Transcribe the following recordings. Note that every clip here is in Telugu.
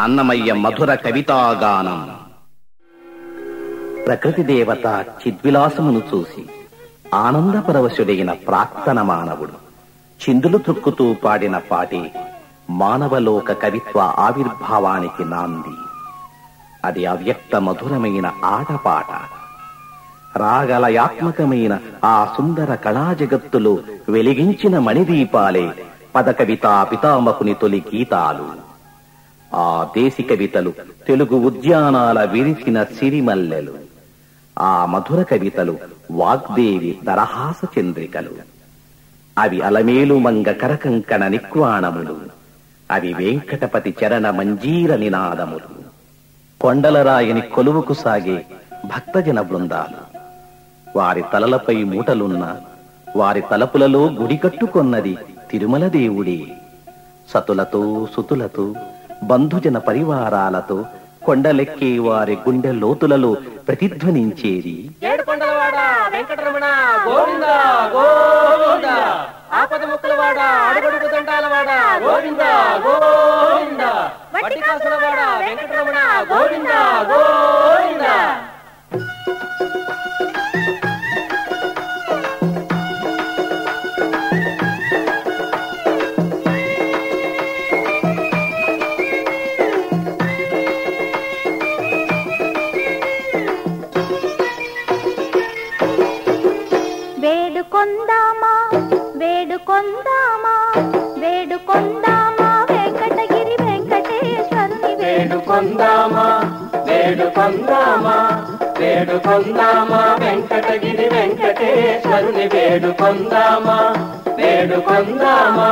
అన్నమయ్య మధుర కవితాగానం. ప్రకృతి దేవత చిద్విలాసమును చూసి ఆనందపరవశుడైన ప్రాక్తన మానవుడు చిందులు త్రుక్కుతూ పాడిన పాటి మానవలోక కవిత్వ ఆవిర్భావానికి నాంది. అది అవ్యక్త మధురమైన ఆటపాట. రాగలయాత్మకమైన ఆ సుందర కళా జగత్తులో వెలిగించిన మణిదీపాలే పదకవితా పితామకుని తొలి గీతాలు. ఆ దేశి కవితలు తెలుగు ఉద్యానాల విరిచిన సిరిమల్లెలు ఆ మధుర కవితలు వాగ్దేవి తరహాస చంద్రికలు. అవి అలమేలు మంగ కరకంకణ నిక్వాణములు అవి వెంకటపతి చరణ మంజీర నినాదములు. కొండలరాయని కొలువుకు సాగే భక్తజన బృందాలు. వారి తలలపై మూటలున్న వారి తలపులలో గుడి కట్టుకొన్నది తిరుమల దేవుడే. సతులతో సుతులతో బంధుజన పరివారాలతో కొండలెక్కే వారి గుండె లోతులలో ప్రతిధ్వనించేది. ఏడుకొండలవాడ వెంకటరమణ గోవింద గోవింద. వేడుకొందామా? వేడుకొందామా? వెంకటగిరి వెంకటేశ్వరుని వేడుకొందామా? వేడుకొందామా? వేడుకొందామా? వెంకటగిరి వెంకటేశ్వరుని వేడుకొందామా? వేడుకొందామా?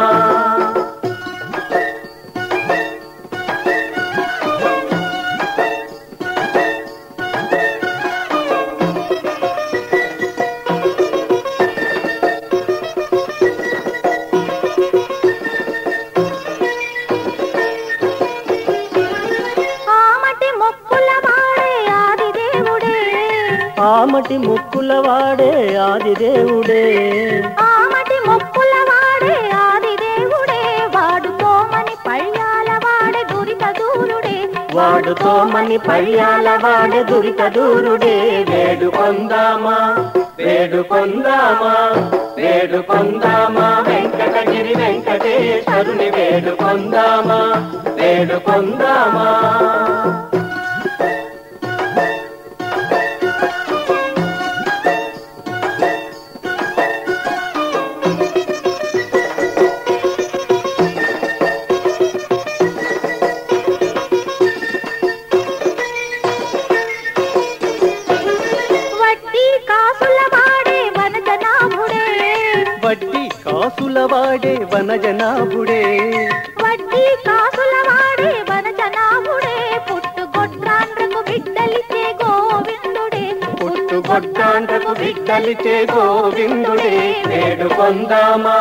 ఆమటి ముక్కుల వాడే ఆది దేవుడే. ఆమటి మొక్కుల వాడే ఆది దేవుడే. వాడుకోమని పళ్ళాల వాడే దురిత దూరుడే. వాడుతో మని పయ్యాల వాడే దురిత దూరుడే. వేడుకొందామా వేడుకొందామా వేడుకొందామా వెంకటగిరి వెంకటేశ్వరుని వేడుకొందామా వేడుకొందామా వడ్డీ కాసుల వాడే వనజనాభుడే. వడ్డీ కాసుల వాడే వనజనాభుడే. పుట్టుగొడ్రాండ్రకు బిడ్డలిచ్చే గోవిందుడే. పుట్టుగొడ్డాండ్రకు బిడ్డలిచే గోవిందుడే. వేడుకొందామా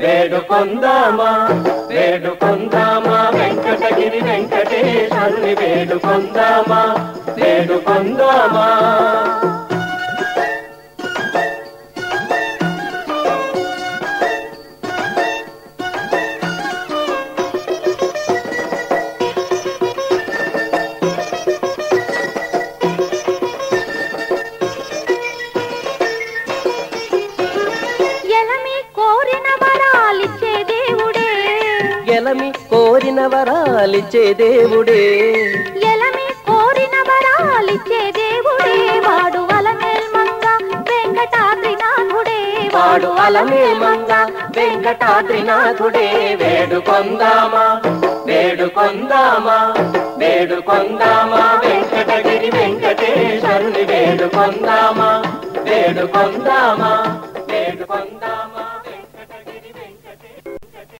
వేడుకొందామా వేడుకొందామా వెంకటగిరి వెంకటేశ్వరుని వేడుకొందామా వేడుకొందామా ఎలమి వరాలిచ్చే దేవుడే. ఎలమి కోరిన వరాలిచ్చే దేవుడే. ఎలమి కోరిన వరాలిచ్చే దేవుడే. వాడు అలమేల్మంగ వెంకటాద్రినాథుడే. వాడు అలమే మంగ వెంకటాద్రినాథుడే. వేడుకొందామా వేడుకొందామా వేడుకొందామా వెంకటగిరి వెంకటేశ్వరుని వేడుకొందామా వేడుకొందామా వేడుకొందామా.